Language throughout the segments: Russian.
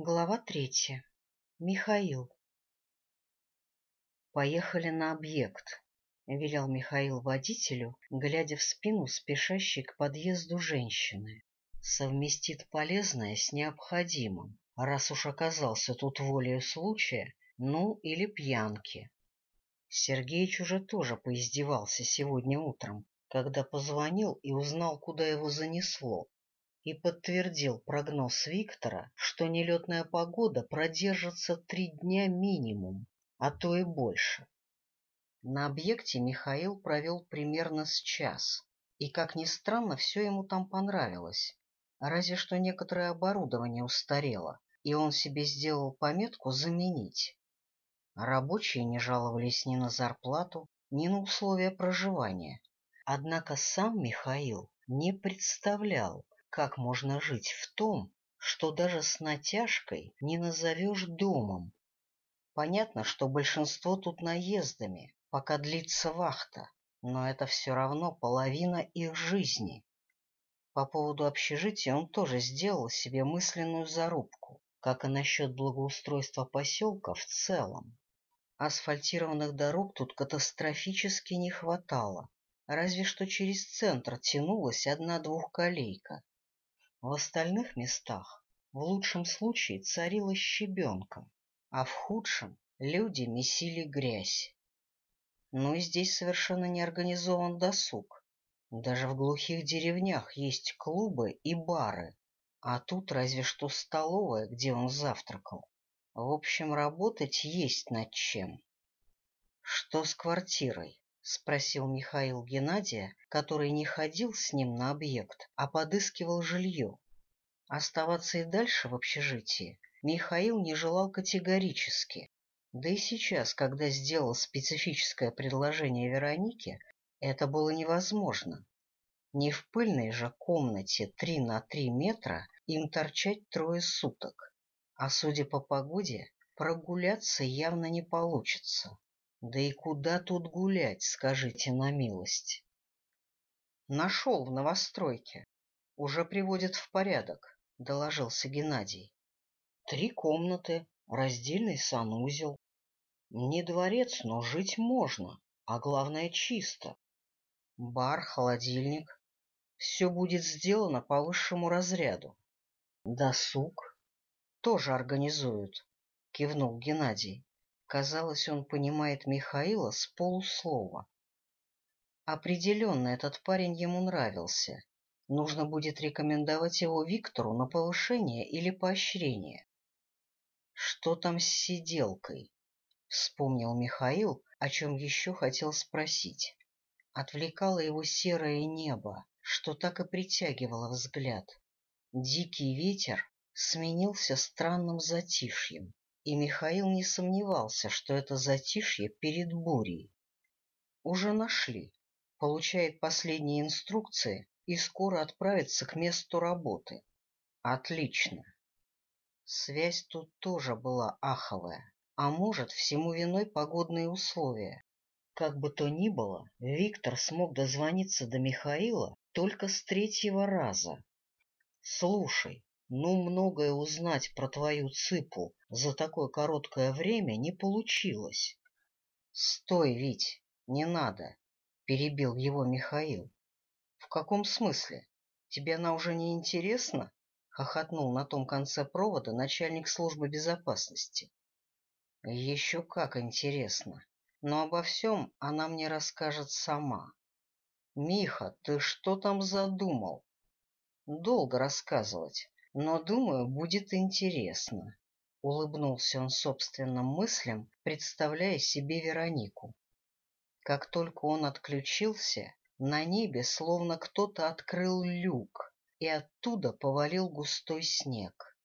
Глава третья. Михаил. «Поехали на объект», — велел Михаил водителю, глядя в спину спешащей к подъезду женщины. «Совместит полезное с необходимым, раз уж оказался тут волею случая, ну или пьянки». Сергеич уже тоже поиздевался сегодня утром, когда позвонил и узнал, куда его занесло и подтвердил прогноз Виктора, что нелетная погода продержится три дня минимум, а то и больше. На объекте Михаил провел примерно с час, и, как ни странно, все ему там понравилось, разве что некоторое оборудование устарело, и он себе сделал пометку «заменить». Рабочие не жаловались ни на зарплату, ни на условия проживания. Однако сам Михаил не представлял, как можно жить в том, что даже с натяжкой не назовешь домом? Понятно, что большинство тут наездами, пока длится вахта, но это все равно половина их жизни. По поводу общежития он тоже сделал себе мысленную зарубку, как и насчет благоустройства поселка в целом. Асфальтированных дорог тут катастрофически не хватало, разве что через центр тянулась одна двухколейка, в остальных местах в лучшем случае царила щебенка, а в худшем люди месили грязь. Ну и здесь совершенно не организован досуг. Даже в глухих деревнях есть клубы и бары, а тут разве что столовая, где он завтракал. В общем, работать есть над чем. Что с квартирой? — спросил Михаил Геннадия, который не ходил с ним на объект, а подыскивал жилье. Оставаться и дальше в общежитии Михаил не желал категорически. Да и сейчас, когда сделал специфическое предложение Веронике, это было невозможно. Не в пыльной же комнате три на три метра им торчать трое суток. А судя по погоде, прогуляться явно не получится. Да и куда тут гулять, скажите на милость? Нашел в новостройке. Уже приводят в порядок, — доложился Геннадий. Три комнаты, раздельный санузел. Не дворец, но жить можно, а главное чисто. Бар, холодильник. Все будет сделано по высшему разряду. Досуг тоже организуют, — кивнул Геннадий. Казалось, он понимает Михаила с полуслова. Определенно этот парень ему нравился. Нужно будет рекомендовать его Виктору на повышение или поощрение. Что там с сиделкой? Вспомнил Михаил, о чем еще хотел спросить. Отвлекало его серое небо, что так и притягивало взгляд. Дикий ветер сменился странным затишьем и Михаил не сомневался, что это затишье перед бурей. Уже нашли, получает последние инструкции и скоро отправится к месту работы. Отлично. Связь тут тоже была аховая, а может, всему виной погодные условия. Как бы то ни было, Виктор смог дозвониться до Михаила только с третьего раза. — Слушай, ну, многое узнать про твою цыпу за такое короткое время не получилось. — Стой, Вить, не надо, — перебил его Михаил. — В каком смысле? Тебе она уже не интересна? — хохотнул на том конце провода начальник службы безопасности. — Еще как интересно, но обо всем она мне расскажет сама. — Миха, ты что там задумал? — Долго рассказывать но, думаю, будет интересно. Улыбнулся он собственным мыслям, представляя себе Веронику. Как только он отключился, на небе словно кто-то открыл люк, и оттуда повалил густой снег.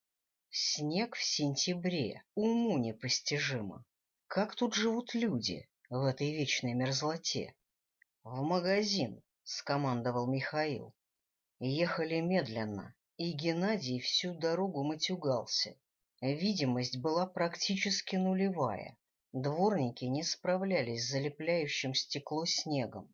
Снег в сентябре, уму непостижимо. Как тут живут люди в этой вечной мерзлоте? — В магазин, — скомандовал Михаил. Ехали медленно, и Геннадий всю дорогу матюгался. Видимость была практически нулевая. Дворники не справлялись с залепляющим стекло снегом.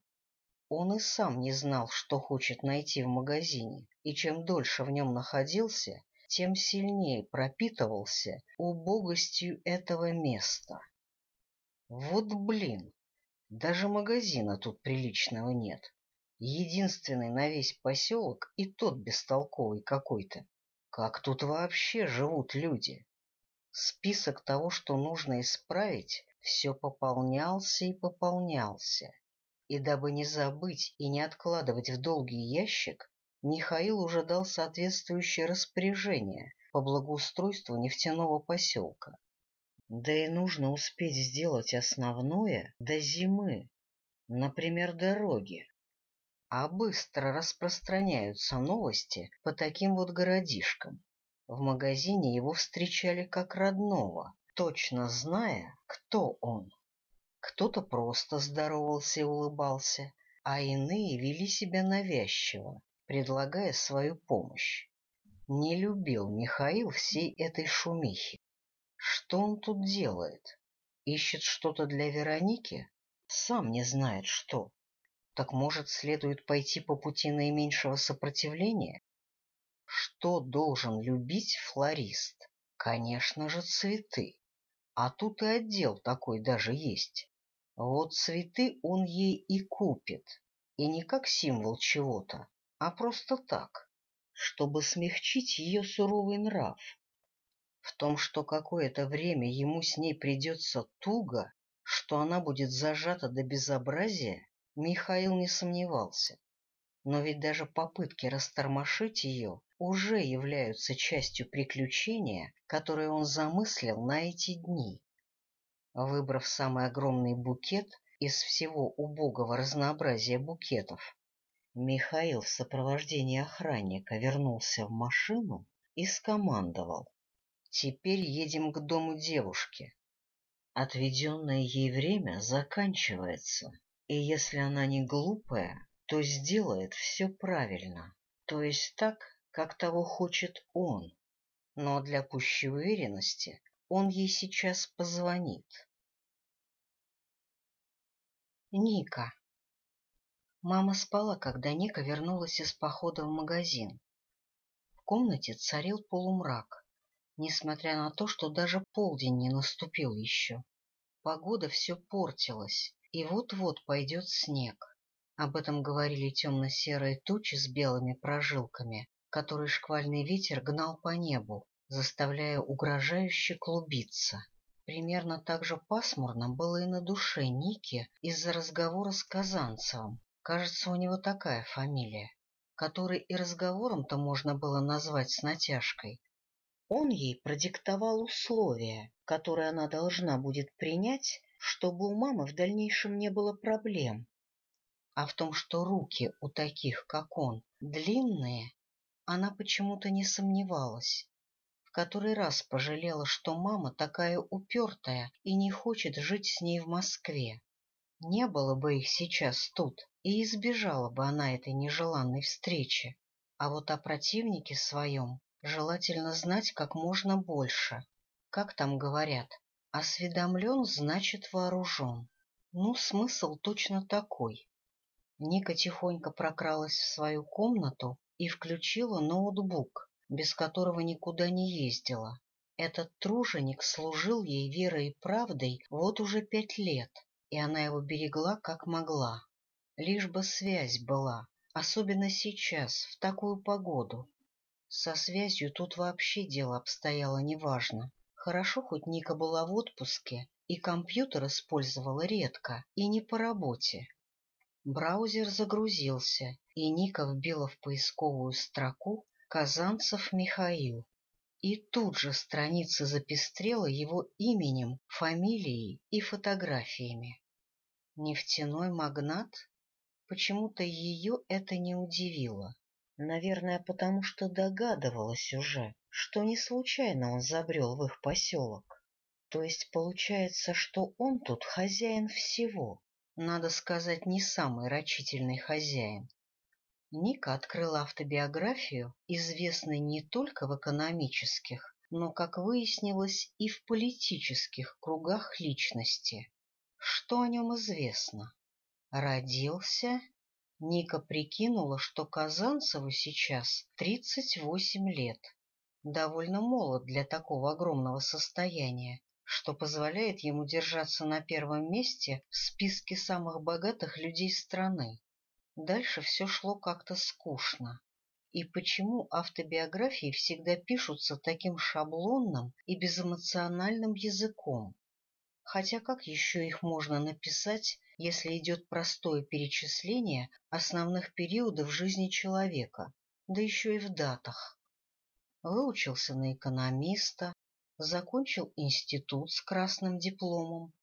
Он и сам не знал, что хочет найти в магазине, и чем дольше в нем находился, тем сильнее пропитывался убогостью этого места. Вот блин, даже магазина тут приличного нет. Единственный на весь поселок и тот бестолковый какой-то. Как тут вообще живут люди? Список того, что нужно исправить, все пополнялся и пополнялся. И дабы не забыть и не откладывать в долгий ящик, Михаил уже дал соответствующее распоряжение по благоустройству нефтяного поселка. Да и нужно успеть сделать основное до зимы, например, дороги, а быстро распространяются новости по таким вот городишкам. В магазине его встречали как родного, точно зная, кто он. Кто-то просто здоровался и улыбался, а иные вели себя навязчиво, предлагая свою помощь. Не любил Михаил всей этой шумихи. Что он тут делает? Ищет что-то для Вероники? Сам не знает, что. Так, может, следует пойти по пути наименьшего сопротивления? Что должен любить флорист? Конечно же, цветы. А тут и отдел такой даже есть. Вот цветы он ей и купит. И не как символ чего-то, а просто так, чтобы смягчить ее суровый нрав. В том, что какое-то время ему с ней придется туго, что она будет зажата до безобразия, Михаил не сомневался. Но ведь даже попытки растормошить ее уже являются частью приключения, которое он замыслил на эти дни. Выбрав самый огромный букет из всего убогого разнообразия букетов, Михаил в сопровождении охранника вернулся в машину и скомандовал. «Теперь едем к дому девушки. Отведенное ей время заканчивается» и если она не глупая, то сделает все правильно, то есть так, как того хочет он. Но для пущей уверенности он ей сейчас позвонит. Ника. Мама спала, когда Ника вернулась из похода в магазин. В комнате царил полумрак, несмотря на то, что даже полдень не наступил еще. Погода все портилась, и вот-вот пойдет снег. Об этом говорили темно-серые тучи с белыми прожилками, которые шквальный ветер гнал по небу, заставляя угрожающе клубиться. Примерно так же пасмурно было и на душе Ники из-за разговора с Казанцевым. Кажется, у него такая фамилия, который и разговором-то можно было назвать с натяжкой. Он ей продиктовал условия, которые она должна будет принять, чтобы у мамы в дальнейшем не было проблем. А в том, что руки у таких, как он, длинные, она почему-то не сомневалась. В который раз пожалела, что мама такая упертая и не хочет жить с ней в Москве. Не было бы их сейчас тут, и избежала бы она этой нежеланной встречи. А вот о противнике своем желательно знать как можно больше. Как там говорят, Осведомлен, значит вооружен. Ну, смысл точно такой. Ника тихонько прокралась в свою комнату и включила ноутбук, без которого никуда не ездила. Этот труженик служил ей верой и правдой вот уже пять лет, и она его берегла как могла. Лишь бы связь была, особенно сейчас, в такую погоду. Со связью тут вообще дело обстояло неважно. Хорошо, хоть Ника была в отпуске, и компьютер использовала редко, и не по работе. Браузер загрузился, и Ника вбила в поисковую строку «Казанцев Михаил». И тут же страница запестрела его именем, фамилией и фотографиями. Нефтяной магнат? Почему-то ее это не удивило. Наверное, потому что догадывалась уже, что не случайно он забрел в их поселок. То есть получается, что он тут хозяин всего. Надо сказать, не самый рачительный хозяин. Ника открыла автобиографию, известной не только в экономических, но, как выяснилось, и в политических кругах личности. Что о нем известно? Родился Ника прикинула, что Казанцеву сейчас 38 лет. Довольно молод для такого огромного состояния, что позволяет ему держаться на первом месте в списке самых богатых людей страны. Дальше все шло как-то скучно. И почему автобиографии всегда пишутся таким шаблонным и безэмоциональным языком? Хотя как еще их можно написать, если идет простое перечисление основных периодов жизни человека, да еще и в датах. Выучился на экономиста, закончил институт с красным дипломом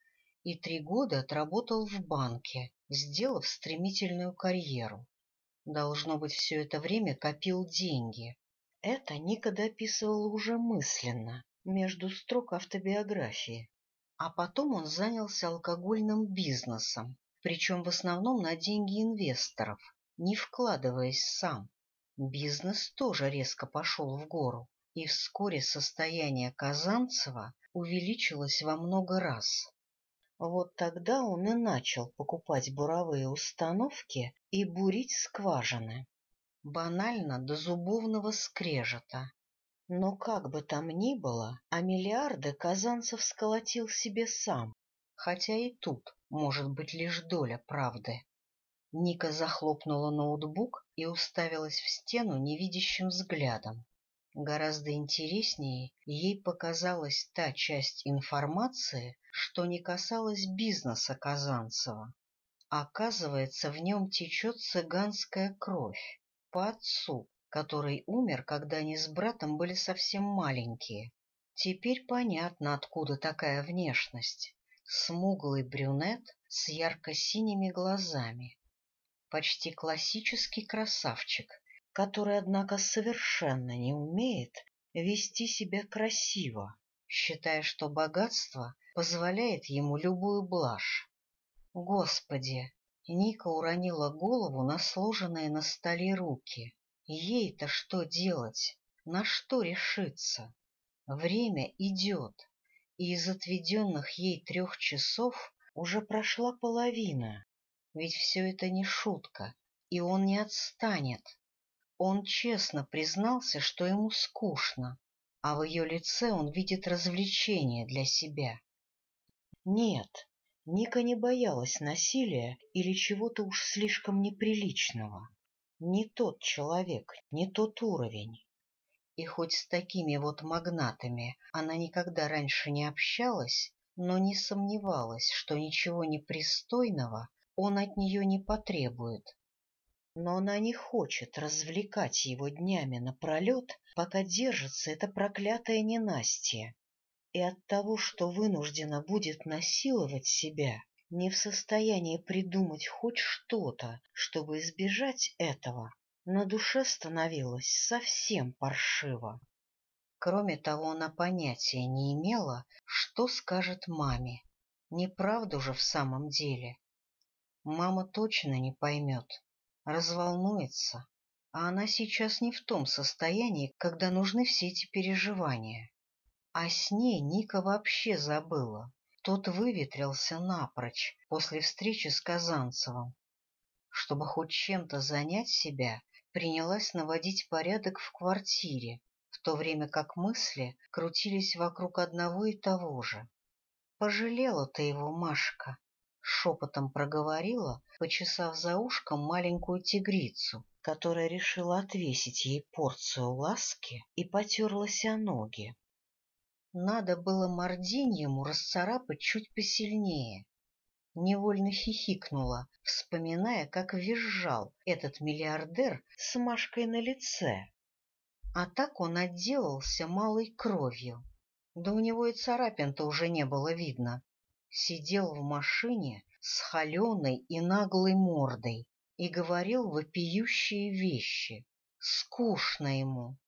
и три года отработал в банке, сделав стремительную карьеру. Должно быть, все это время копил деньги. Это Ника дописывала уже мысленно, между строк автобиографии. А потом он занялся алкогольным бизнесом, причем в основном на деньги инвесторов, не вкладываясь сам. Бизнес тоже резко пошел в гору, и вскоре состояние Казанцева увеличилось во много раз. Вот тогда он и начал покупать буровые установки и бурить скважины. Банально до зубовного скрежета, но как бы там ни было, а миллиарды Казанцев сколотил себе сам, хотя и тут может быть лишь доля правды. Ника захлопнула ноутбук и уставилась в стену невидящим взглядом. Гораздо интереснее ей показалась та часть информации, что не касалась бизнеса Казанцева. Оказывается, в нем течет цыганская кровь по отцу, который умер, когда они с братом были совсем маленькие. Теперь понятно, откуда такая внешность. Смуглый брюнет с ярко-синими глазами. Почти классический красавчик, который, однако, совершенно не умеет вести себя красиво, считая, что богатство позволяет ему любую блажь. Господи! Ника уронила голову на сложенные на столе руки. Ей-то что делать? На что решиться? Время идет, и из отведенных ей трех часов уже прошла половина. Ведь все это не шутка, и он не отстанет. Он честно признался, что ему скучно, а в ее лице он видит развлечение для себя. Нет, Ника не боялась насилия или чего-то уж слишком неприличного. Не тот человек, не тот уровень. И хоть с такими вот магнатами она никогда раньше не общалась, но не сомневалась, что ничего непристойного он от нее не потребует. Но она не хочет развлекать его днями напролет, пока держится это проклятое ненастье. И от того, что вынуждена будет насиловать себя, не в состоянии придумать хоть что-то, чтобы избежать этого, на душе становилось совсем паршиво. Кроме того, она понятия не имела, что скажет маме. Неправду же в самом деле. Мама точно не поймет, разволнуется, а она сейчас не в том состоянии, когда нужны все эти переживания. А с ней Ника вообще забыла, тот выветрился напрочь после встречи с Казанцевым. Чтобы хоть чем-то занять себя, принялась наводить порядок в квартире, в то время как мысли крутились вокруг одного и того же. «Пожалела ты его, Машка!» — шепотом проговорила, почесав за ушком маленькую тигрицу, которая решила отвесить ей порцию ласки и потерлась о ноги. Надо было мординьему расцарапать чуть посильнее. Невольно хихикнула, вспоминая, как визжал этот миллиардер с Машкой на лице. А так он отделался малой кровью. Да у него и царапин-то уже не было видно. Сидел в машине с холеной и наглой мордой и говорил вопиющие вещи. Скучно ему.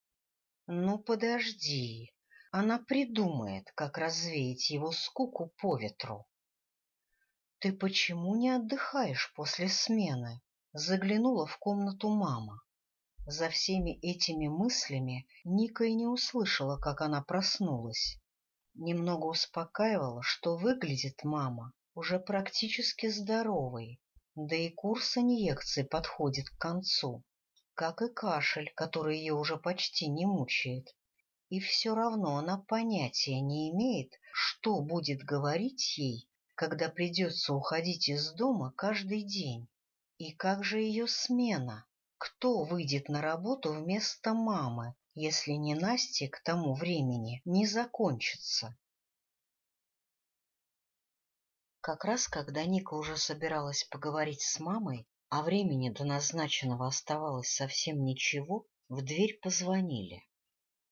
«Ну, подожди, она придумает, как развеять его скуку по ветру. — Ты почему не отдыхаешь после смены? — заглянула в комнату мама. За всеми этими мыслями Ника и не услышала, как она проснулась. Немного успокаивала, что выглядит мама уже практически здоровой, да и курс инъекций подходит к концу, как и кашель, который ее уже почти не мучает и все равно она понятия не имеет, что будет говорить ей, когда придется уходить из дома каждый день. И как же ее смена? Кто выйдет на работу вместо мамы, если не Настя к тому времени не закончится? Как раз когда Ника уже собиралась поговорить с мамой, а времени до назначенного оставалось совсем ничего, в дверь позвонили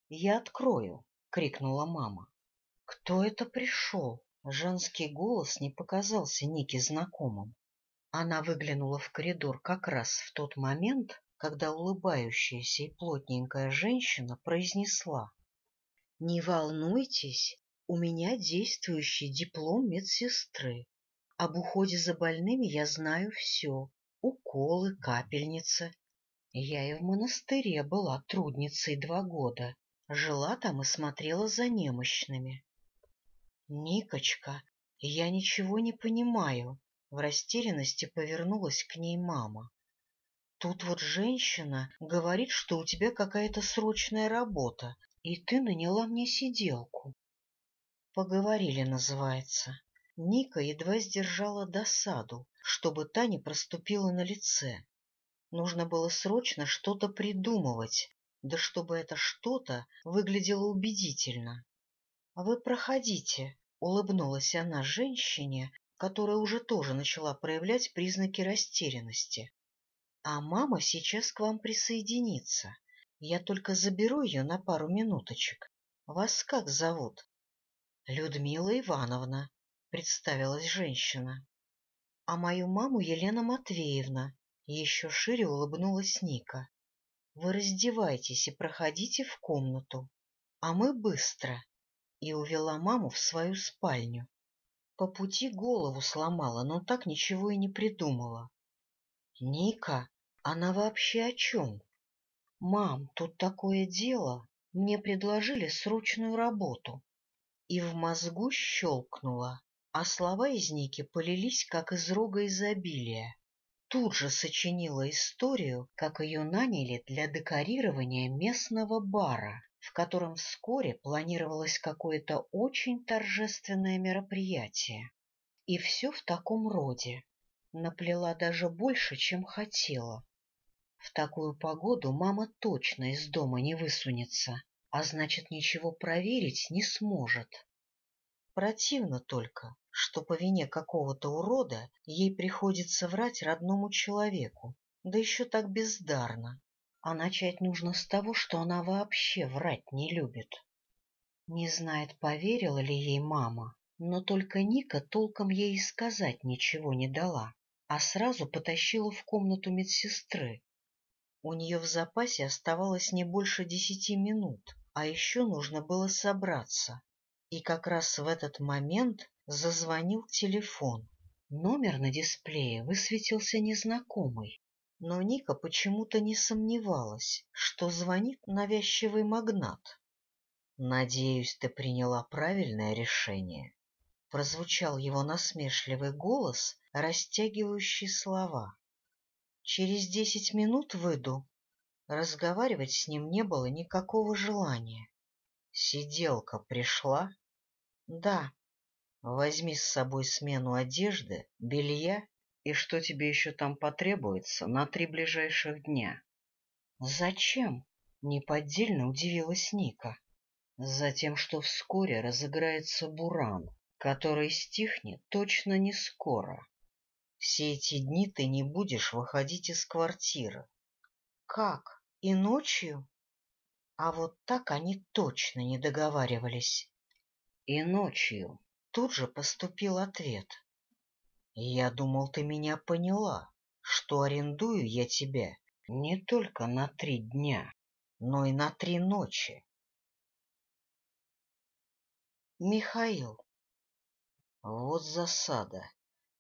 я открою! — крикнула мама. — Кто это пришел? Женский голос не показался Нике знакомым. Она выглянула в коридор как раз в тот момент, когда улыбающаяся и плотненькая женщина произнесла. — Не волнуйтесь, у меня действующий диплом медсестры. Об уходе за больными я знаю все. Уколы, капельницы. Я и в монастыре была трудницей два года. Жила там и смотрела за немощными. «Никочка, я ничего не понимаю», — в растерянности повернулась к ней мама. «Тут вот женщина говорит, что у тебя какая-то срочная работа, и ты наняла мне сиделку». «Поговорили», называется. Ника едва сдержала досаду, чтобы та не проступила на лице. Нужно было срочно что-то придумывать, да чтобы это что-то выглядело убедительно. — а Вы проходите, — улыбнулась она женщине, которая уже тоже начала проявлять признаки растерянности. — А мама сейчас к вам присоединится. Я только заберу ее на пару минуточек. Вас как зовут? — Людмила Ивановна, — представилась женщина. — А мою маму Елена Матвеевна, — еще шире улыбнулась Ника. Вы раздевайтесь и проходите в комнату, а мы быстро. И увела маму в свою спальню. По пути голову сломала, но так ничего и не придумала. Ника, она вообще о чем? Мам, тут такое дело. Мне предложили срочную работу. И в мозгу щелкнула, а слова из Ники полились, как из рога изобилия тут же сочинила историю, как ее наняли для декорирования местного бара, в котором вскоре планировалось какое-то очень торжественное мероприятие. И все в таком роде. Наплела даже больше, чем хотела. В такую погоду мама точно из дома не высунется, а значит, ничего проверить не сможет. Противно только, что по вине какого-то урода ей приходится врать родному человеку, да еще так бездарно. А начать нужно с того, что она вообще врать не любит. Не знает, поверила ли ей мама, но только Ника толком ей и сказать ничего не дала, а сразу потащила в комнату медсестры. У нее в запасе оставалось не больше десяти минут, а еще нужно было собраться. И как раз в этот момент Зазвонил телефон. Номер на дисплее высветился незнакомый, но Ника почему-то не сомневалась, что звонит навязчивый магнат. «Надеюсь, ты приняла правильное решение», — прозвучал его насмешливый голос, растягивающий слова. «Через десять минут выйду». Разговаривать с ним не было никакого желания. «Сиделка пришла?» «Да», Возьми с собой смену одежды, белья и что тебе еще там потребуется на три ближайших дня. — Зачем? — неподдельно удивилась Ника. — Затем, что вскоре разыграется буран, который стихнет точно не скоро. Все эти дни ты не будешь выходить из квартиры. — Как? И ночью? А вот так они точно не договаривались. — И ночью тут же поступил ответ. «Я думал, ты меня поняла, что арендую я тебя не только на три дня, но и на три ночи». «Михаил». «Вот засада.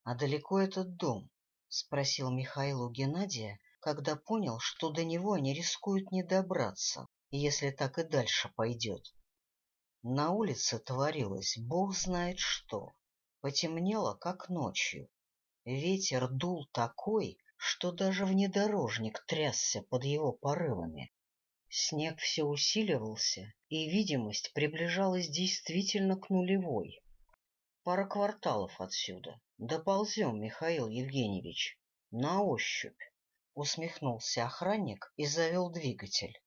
А далеко этот дом?» — спросил Михаил у Геннадия, когда понял, что до него они рискуют не добраться, если так и дальше пойдет. На улице творилось бог знает что. Потемнело, как ночью. Ветер дул такой, что даже внедорожник трясся под его порывами. Снег все усиливался, и видимость приближалась действительно к нулевой. Пара кварталов отсюда. Доползем, Михаил Евгеньевич. На ощупь. Усмехнулся охранник и завел двигатель.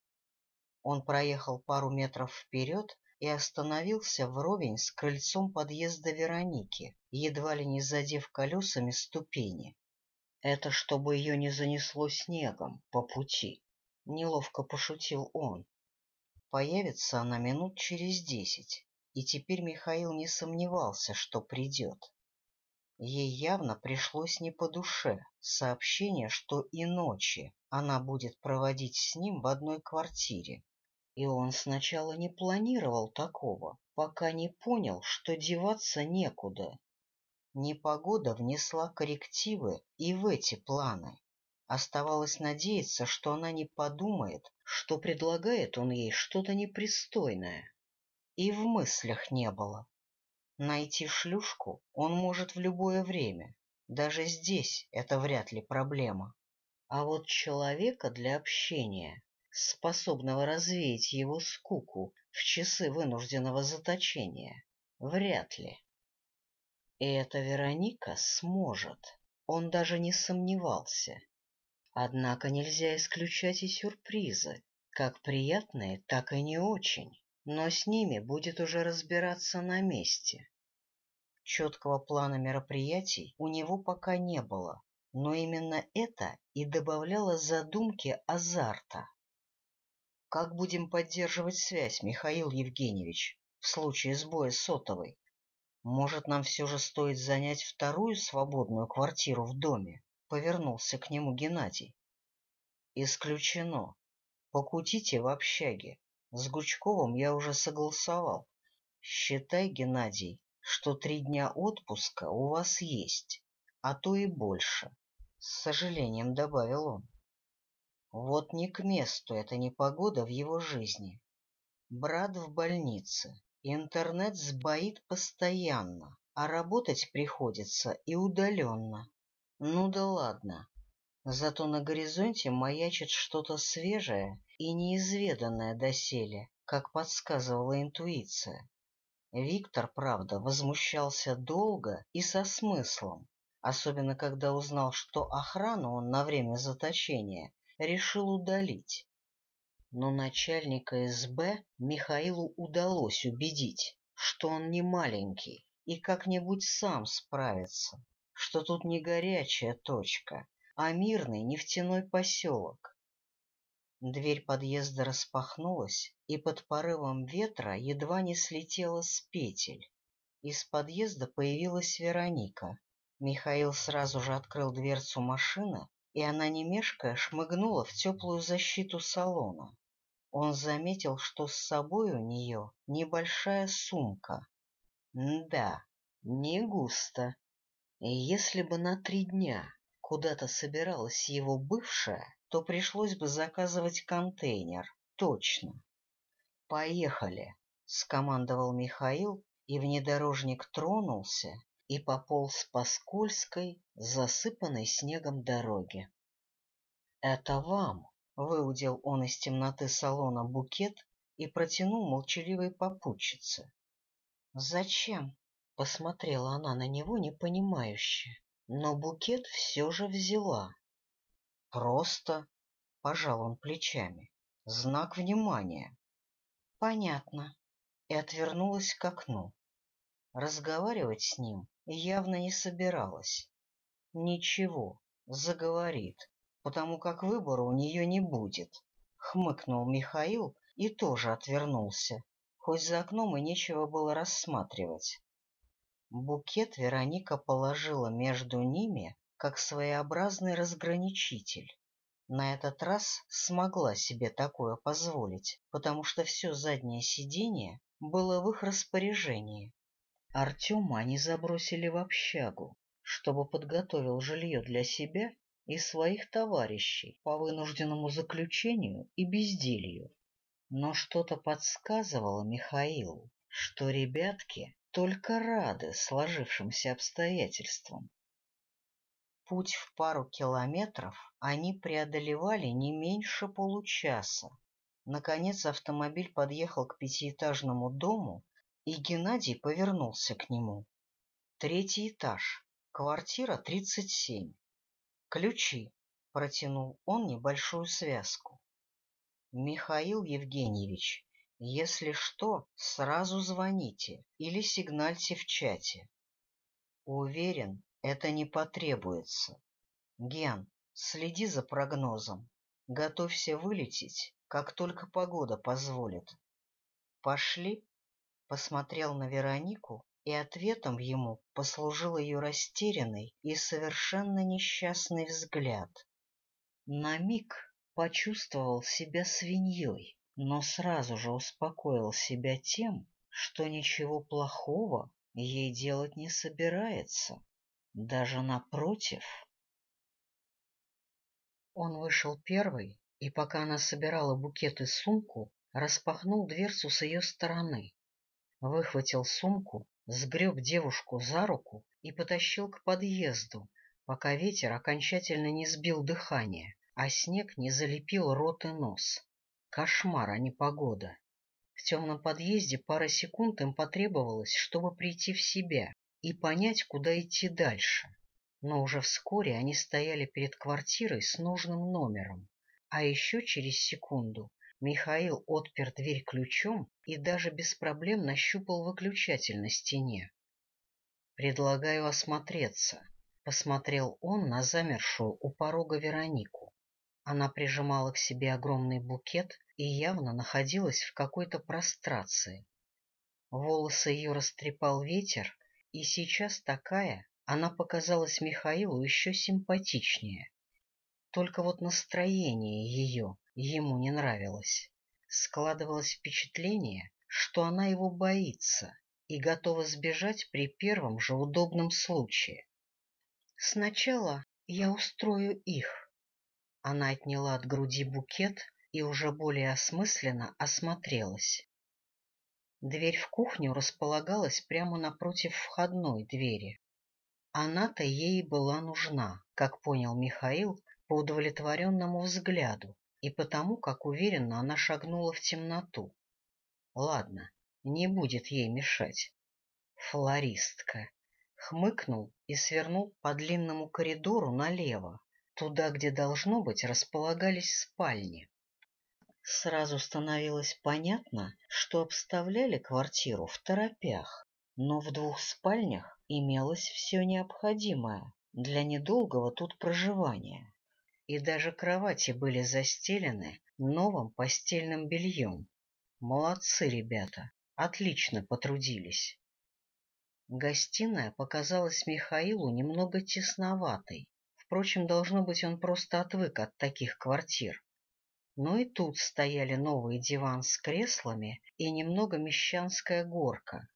Он проехал пару метров вперед и остановился вровень с крыльцом подъезда Вероники, едва ли не задев колесами ступени. Это чтобы ее не занесло снегом по пути, — неловко пошутил он. Появится она минут через десять, и теперь Михаил не сомневался, что придет. Ей явно пришлось не по душе сообщение, что и ночи она будет проводить с ним в одной квартире, и он сначала не планировал такого, пока не понял, что деваться некуда. Непогода внесла коррективы и в эти планы. Оставалось надеяться, что она не подумает, что предлагает он ей что-то непристойное. И в мыслях не было. Найти шлюшку он может в любое время. Даже здесь это вряд ли проблема. А вот человека для общения способного развеять его скуку в часы вынужденного заточения? Вряд ли. И эта Вероника сможет, он даже не сомневался. Однако нельзя исключать и сюрпризы, как приятные, так и не очень, но с ними будет уже разбираться на месте. Четкого плана мероприятий у него пока не было, но именно это и добавляло задумке азарта. Как будем поддерживать связь, Михаил Евгеньевич, в случае сбоя сотовой? Может, нам все же стоит занять вторую свободную квартиру в доме? Повернулся к нему Геннадий. Исключено. Покутите в общаге. С Гучковым я уже согласовал. Считай, Геннадий, что три дня отпуска у вас есть, а то и больше. С сожалением добавил он. Вот не к месту эта непогода в его жизни. Брат в больнице, интернет сбоит постоянно, а работать приходится и удаленно. Ну да ладно. Зато на горизонте маячит что-то свежее и неизведанное доселе, как подсказывала интуиция. Виктор, правда, возмущался долго и со смыслом, особенно когда узнал, что охрану он на время заточения решил удалить. Но начальника СБ Михаилу удалось убедить, что он не маленький и как-нибудь сам справится, что тут не горячая точка, а мирный нефтяной поселок. Дверь подъезда распахнулась, и под порывом ветра едва не слетела с петель. Из подъезда появилась Вероника. Михаил сразу же открыл дверцу машины и она, не мешкая, шмыгнула в теплую защиту салона. Он заметил, что с собой у нее небольшая сумка. Да, не густо. И если бы на три дня куда-то собиралась его бывшая, то пришлось бы заказывать контейнер. Точно. «Поехали!» — скомандовал Михаил, и внедорожник тронулся, и пополз по скользкой, засыпанной снегом дороге. «Это вам!» — выудил он из темноты салона букет и протянул молчаливой попутчице. «Зачем?» — посмотрела она на него непонимающе, но букет все же взяла. «Просто!» — пожал он плечами. «Знак внимания!» «Понятно!» и отвернулась к окну. Разговаривать с ним явно не собиралась. Ничего, заговорит, потому как выбора у нее не будет, хмыкнул Михаил и тоже отвернулся, хоть за окном и нечего было рассматривать. Букет Вероника положила между ними, как своеобразный разграничитель. На этот раз смогла себе такое позволить, потому что все заднее сиденье было в их распоряжении, Артема они забросили в общагу, чтобы подготовил жилье для себя и своих товарищей по вынужденному заключению и безделью. Но что-то подсказывало Михаилу, что ребятки только рады сложившимся обстоятельствам. Путь в пару километров они преодолевали не меньше получаса. Наконец автомобиль подъехал к пятиэтажному дому, и Геннадий повернулся к нему. Третий этаж, квартира 37. Ключи. Протянул он небольшую связку. Михаил Евгеньевич, если что, сразу звоните или сигнальте в чате. Уверен, это не потребуется. Ген, следи за прогнозом. Готовься вылететь, как только погода позволит. Пошли посмотрел на Веронику, и ответом ему послужил ее растерянный и совершенно несчастный взгляд. На миг почувствовал себя свиньей, но сразу же успокоил себя тем, что ничего плохого ей делать не собирается, даже напротив. Он вышел первый, и пока она собирала букет и сумку, распахнул дверцу с ее стороны выхватил сумку, сгреб девушку за руку и потащил к подъезду, пока ветер окончательно не сбил дыхание, а снег не залепил рот и нос. Кошмар, а не погода. В темном подъезде пара секунд им потребовалось, чтобы прийти в себя и понять, куда идти дальше. Но уже вскоре они стояли перед квартирой с нужным номером, а еще через секунду Михаил отпер дверь ключом и даже без проблем нащупал выключатель на стене. «Предлагаю осмотреться», — посмотрел он на замершую у порога Веронику. Она прижимала к себе огромный букет и явно находилась в какой-то прострации. Волосы ее растрепал ветер, и сейчас такая, она показалась Михаилу еще симпатичнее. Только вот настроение ее ему не нравилось. Складывалось впечатление, что она его боится и готова сбежать при первом же удобном случае. «Сначала я устрою их». Она отняла от груди букет и уже более осмысленно осмотрелась. Дверь в кухню располагалась прямо напротив входной двери. Она-то ей была нужна, как понял Михаил по удовлетворенному взгляду, и потому, как уверенно она шагнула в темноту. Ладно, не будет ей мешать. Флористка. Хмыкнул и свернул по длинному коридору налево, туда, где, должно быть, располагались спальни. Сразу становилось понятно, что обставляли квартиру в торопях, но в двух спальнях имелось все необходимое для недолгого тут проживания и даже кровати были застелены новым постельным бельем. Молодцы ребята, отлично потрудились. Гостиная показалась Михаилу немного тесноватой. Впрочем, должно быть, он просто отвык от таких квартир. Но и тут стояли новый диван с креслами и немного мещанская горка,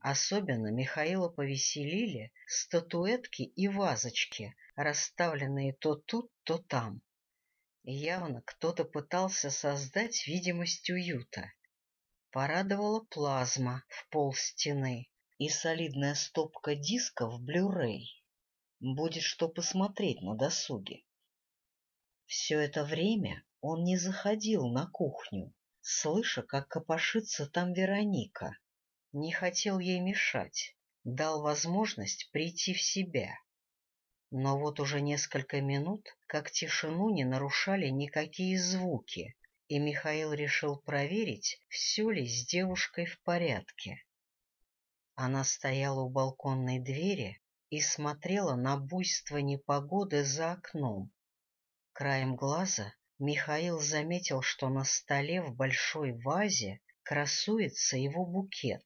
Особенно Михаила повеселили статуэтки и вазочки, расставленные то тут, то там. Явно кто-то пытался создать видимость уюта. Порадовала плазма в пол стены и солидная стопка дисков Blu-ray. Будет что посмотреть на досуге. Все это время он не заходил на кухню, слыша, как копошится там Вероника, не хотел ей мешать, дал возможность прийти в себя. Но вот уже несколько минут, как тишину не нарушали никакие звуки, и Михаил решил проверить, все ли с девушкой в порядке. Она стояла у балконной двери и смотрела на буйство непогоды за окном. Краем глаза Михаил заметил, что на столе в большой вазе Красуется его букет.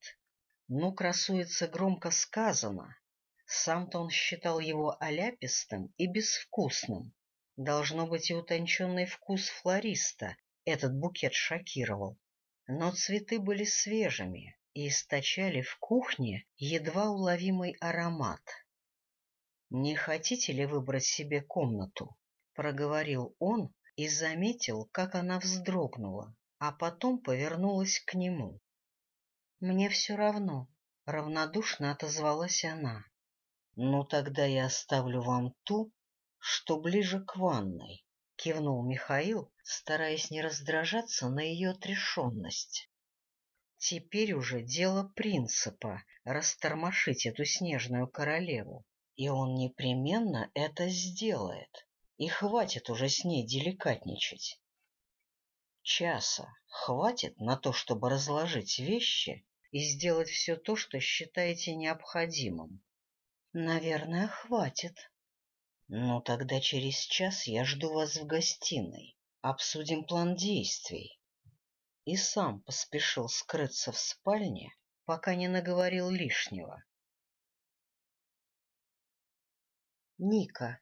Ну, красуется громко сказано. Сам-то он считал его оляпистым и безвкусным. Должно быть, и утонченный вкус флориста этот букет шокировал. Но цветы были свежими и источали в кухне едва уловимый аромат. — Не хотите ли выбрать себе комнату? — проговорил он и заметил, как она вздрогнула а потом повернулась к нему. «Мне все равно», — равнодушно отозвалась она. «Ну тогда я оставлю вам ту, что ближе к ванной», — кивнул Михаил, стараясь не раздражаться на ее отрешенность. Теперь уже дело принципа — растормошить эту снежную королеву, и он непременно это сделает, и хватит уже с ней деликатничать. Часа хватит на то, чтобы разложить вещи и сделать все то, что считаете необходимым? — Наверное, хватит. — Ну, тогда через час я жду вас в гостиной. Обсудим план действий. И сам поспешил скрыться в спальне, пока не наговорил лишнего. Ника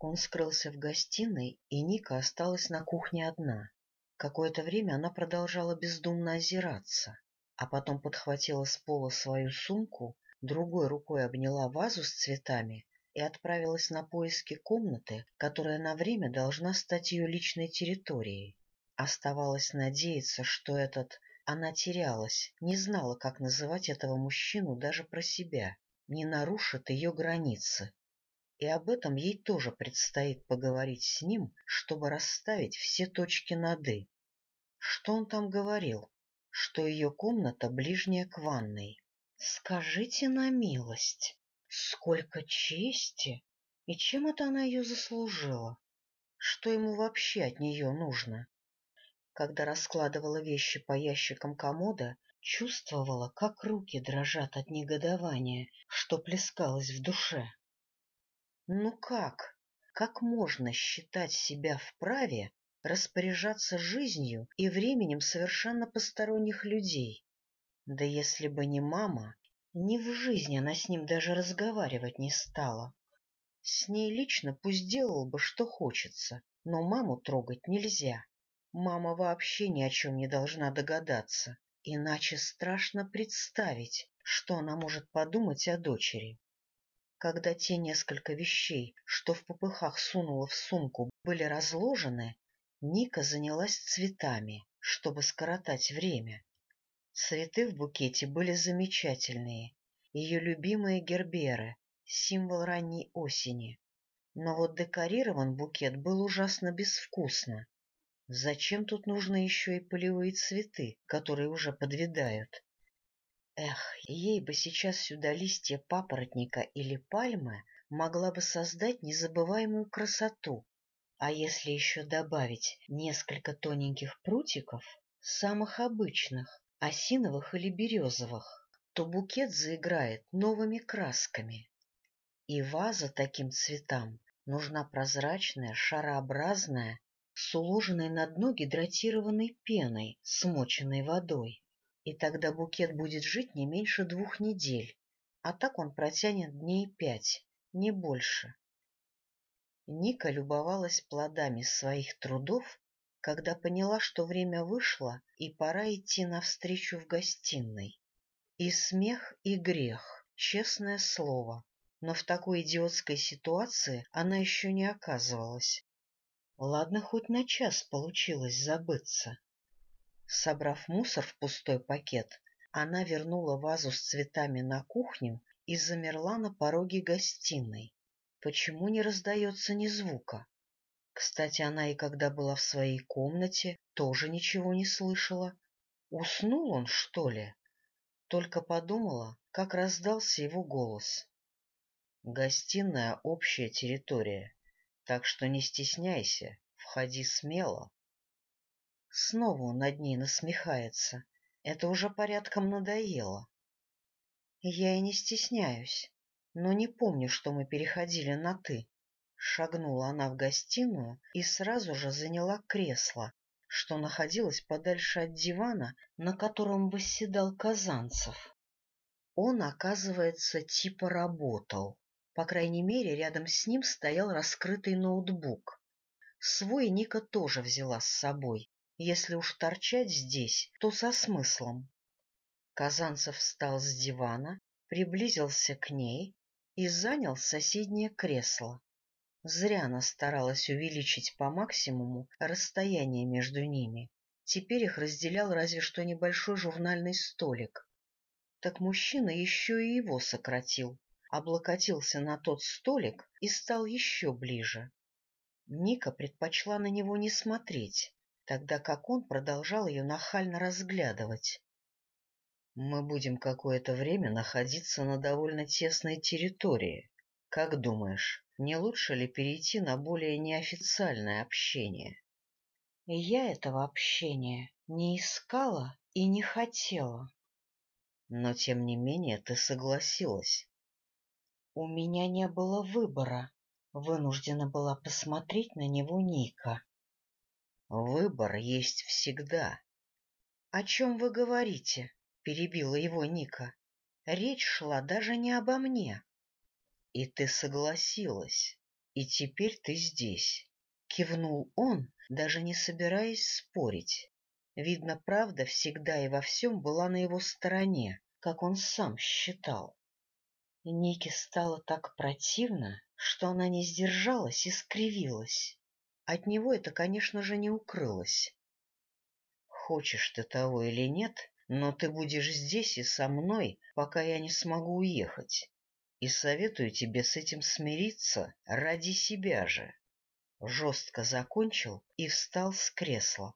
он скрылся в гостиной, и Ника осталась на кухне одна. Какое-то время она продолжала бездумно озираться, а потом подхватила с пола свою сумку, другой рукой обняла вазу с цветами и отправилась на поиски комнаты, которая на время должна стать ее личной территорией. Оставалось надеяться, что этот... Она терялась, не знала, как называть этого мужчину даже про себя, не нарушит ее границы и об этом ей тоже предстоит поговорить с ним, чтобы расставить все точки над «и». Что он там говорил? Что ее комната ближняя к ванной. Скажите на милость, сколько чести! И чем это она ее заслужила? Что ему вообще от нее нужно? Когда раскладывала вещи по ящикам комода, чувствовала, как руки дрожат от негодования, что плескалось в душе. Ну как? Как можно считать себя вправе распоряжаться жизнью и временем совершенно посторонних людей? Да если бы не мама, ни в жизни она с ним даже разговаривать не стала. С ней лично пусть делал бы, что хочется, но маму трогать нельзя. Мама вообще ни о чем не должна догадаться, иначе страшно представить, что она может подумать о дочери. Когда те несколько вещей, что в попыхах сунула в сумку, были разложены, Ника занялась цветами, чтобы скоротать время. Цветы в букете были замечательные, ее любимые герберы, символ ранней осени. Но вот декорирован букет был ужасно безвкусно. Зачем тут нужны еще и полевые цветы, которые уже подвидают? Эх, ей бы сейчас сюда листья папоротника или пальмы могла бы создать незабываемую красоту. А если еще добавить несколько тоненьких прутиков, самых обычных, осиновых или березовых, то букет заиграет новыми красками. И ваза таким цветам нужна прозрачная, шарообразная, с уложенной на дно гидратированной пеной, смоченной водой и тогда букет будет жить не меньше двух недель, а так он протянет дней пять, не больше. Ника любовалась плодами своих трудов, когда поняла, что время вышло и пора идти навстречу в гостиной. И смех, и грех, честное слово, но в такой идиотской ситуации она еще не оказывалась. Ладно, хоть на час получилось забыться. Собрав мусор в пустой пакет, она вернула вазу с цветами на кухню и замерла на пороге гостиной. Почему не раздается ни звука? Кстати, она и когда была в своей комнате, тоже ничего не слышала. Уснул он, что ли? Только подумала, как раздался его голос. Гостиная — общая территория, так что не стесняйся, входи смело, Снова он над ней насмехается. Это уже порядком надоело. Я и не стесняюсь, но не помню, что мы переходили на «ты». Шагнула она в гостиную и сразу же заняла кресло, что находилось подальше от дивана, на котором восседал Казанцев. Он, оказывается, типа работал. По крайней мере, рядом с ним стоял раскрытый ноутбук. Свой Ника тоже взяла с собой, если уж торчать здесь, то со смыслом. Казанцев встал с дивана, приблизился к ней и занял соседнее кресло. Зря она старалась увеличить по максимуму расстояние между ними. Теперь их разделял разве что небольшой журнальный столик. Так мужчина еще и его сократил, облокотился на тот столик и стал еще ближе. Ника предпочла на него не смотреть, тогда как он продолжал ее нахально разглядывать. «Мы будем какое-то время находиться на довольно тесной территории. Как думаешь, не лучше ли перейти на более неофициальное общение?» Я этого общения не искала и не хотела. Но, тем не менее, ты согласилась. У меня не было выбора. Вынуждена была посмотреть на него Ника. Выбор есть всегда. — О чем вы говорите? — перебила его Ника. — Речь шла даже не обо мне. — И ты согласилась, и теперь ты здесь, — кивнул он, даже не собираясь спорить. Видно, правда всегда и во всем была на его стороне, как он сам считал. Нике стало так противно, что она не сдержалась и скривилась. От него это, конечно же, не укрылось. Хочешь ты того или нет, но ты будешь здесь и со мной, пока я не смогу уехать. И советую тебе с этим смириться ради себя же. Жестко закончил и встал с кресла.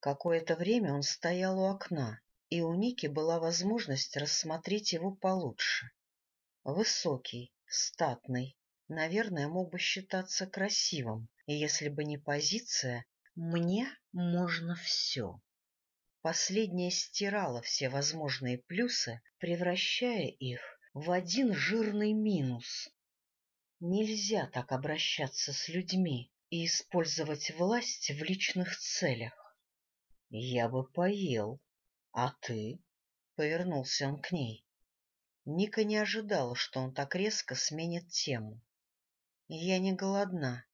Какое-то время он стоял у окна, и у Ники была возможность рассмотреть его получше. Высокий, статный, наверное, мог бы считаться красивым, если бы не позиция «мне можно все». Последняя стирала все возможные плюсы, превращая их в один жирный минус. Нельзя так обращаться с людьми и использовать власть в личных целях. — Я бы поел. А ты? — повернулся он к ней. Ника не ожидала, что он так резко сменит тему. Я не голодна.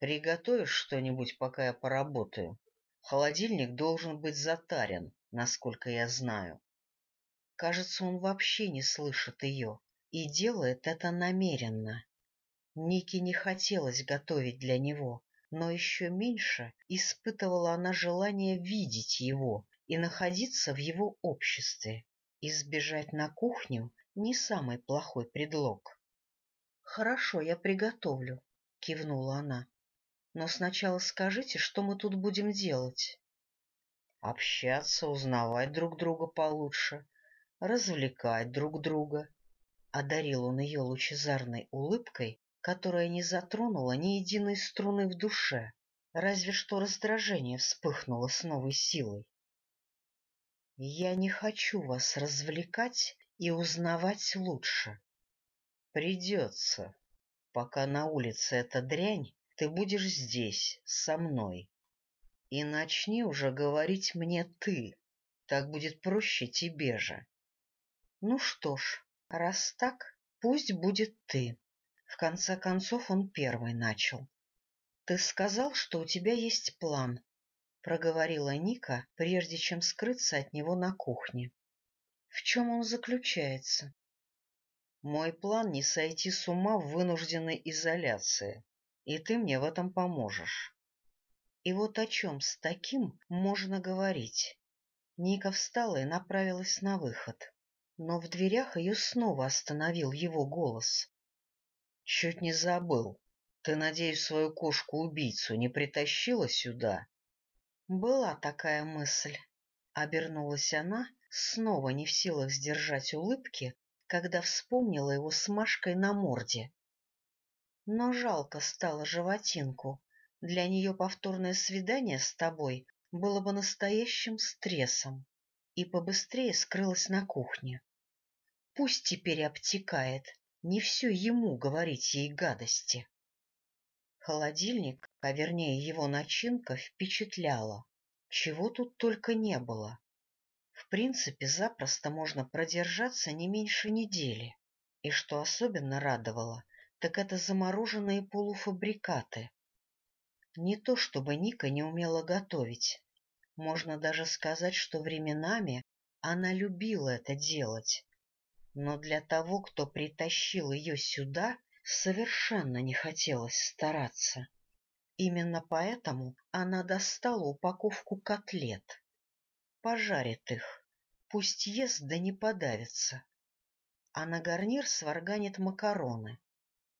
Приготовишь что-нибудь, пока я поработаю? Холодильник должен быть затарен, насколько я знаю. Кажется, он вообще не слышит ее и делает это намеренно. Нике не хотелось готовить для него, но еще меньше испытывала она желание видеть его и находиться в его обществе. Избежать на кухню — не самый плохой предлог. — Хорошо, я приготовлю, — кивнула она. — Но сначала скажите, что мы тут будем делать? — Общаться, узнавать друг друга получше, развлекать друг друга. Одарил он ее лучезарной улыбкой, которая не затронула ни единой струны в душе, разве что раздражение вспыхнуло с новой силой. — Я не хочу вас развлекать и узнавать лучше, Придется. Пока на улице эта дрянь, ты будешь здесь, со мной. И начни уже говорить мне ты. Так будет проще тебе же. Ну что ж, раз так, пусть будет ты. В конце концов он первый начал. Ты сказал, что у тебя есть план, проговорила Ника, прежде чем скрыться от него на кухне. В чем он заключается? Мой план не сойти с ума в вынужденной изоляции, и ты мне в этом поможешь. И вот о чем с таким можно говорить? Ника встала и направилась на выход, но в дверях ее снова остановил его голос. — Чуть не забыл. Ты, надеюсь, свою кошку-убийцу не притащила сюда? — Была такая мысль. Обернулась она, снова не в силах сдержать улыбки, когда вспомнила его с Машкой на морде. Но жалко стало животинку. Для нее повторное свидание с тобой было бы настоящим стрессом. И побыстрее скрылась на кухне. Пусть теперь обтекает, не все ему говорить ей гадости. Холодильник, а вернее его начинка, впечатляла. Чего тут только не было. В принципе, запросто можно продержаться не меньше недели. И что особенно радовало, так это замороженные полуфабрикаты. Не то чтобы Ника не умела готовить. Можно даже сказать, что временами она любила это делать. Но для того, кто притащил ее сюда, совершенно не хотелось стараться. Именно поэтому она достала упаковку котлет пожарит их, пусть ест да не подавится. А на гарнир сварганит макароны.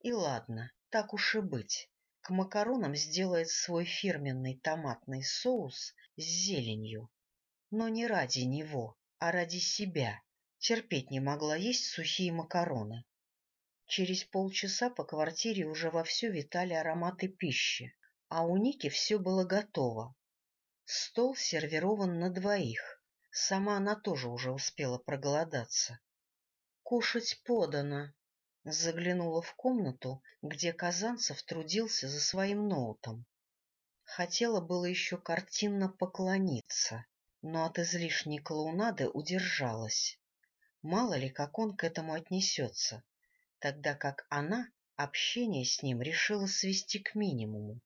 И ладно, так уж и быть. К макаронам сделает свой фирменный томатный соус с зеленью. Но не ради него, а ради себя. Терпеть не могла есть сухие макароны. Через полчаса по квартире уже вовсю витали ароматы пищи, а у Ники все было готово. Стол сервирован на двоих. Сама она тоже уже успела проголодаться. «Кушать подано!» Заглянула в комнату, где Казанцев трудился за своим ноутом. Хотела было еще картинно поклониться, но от излишней клоунады удержалась. Мало ли, как он к этому отнесется, тогда как она общение с ним решила свести к минимуму.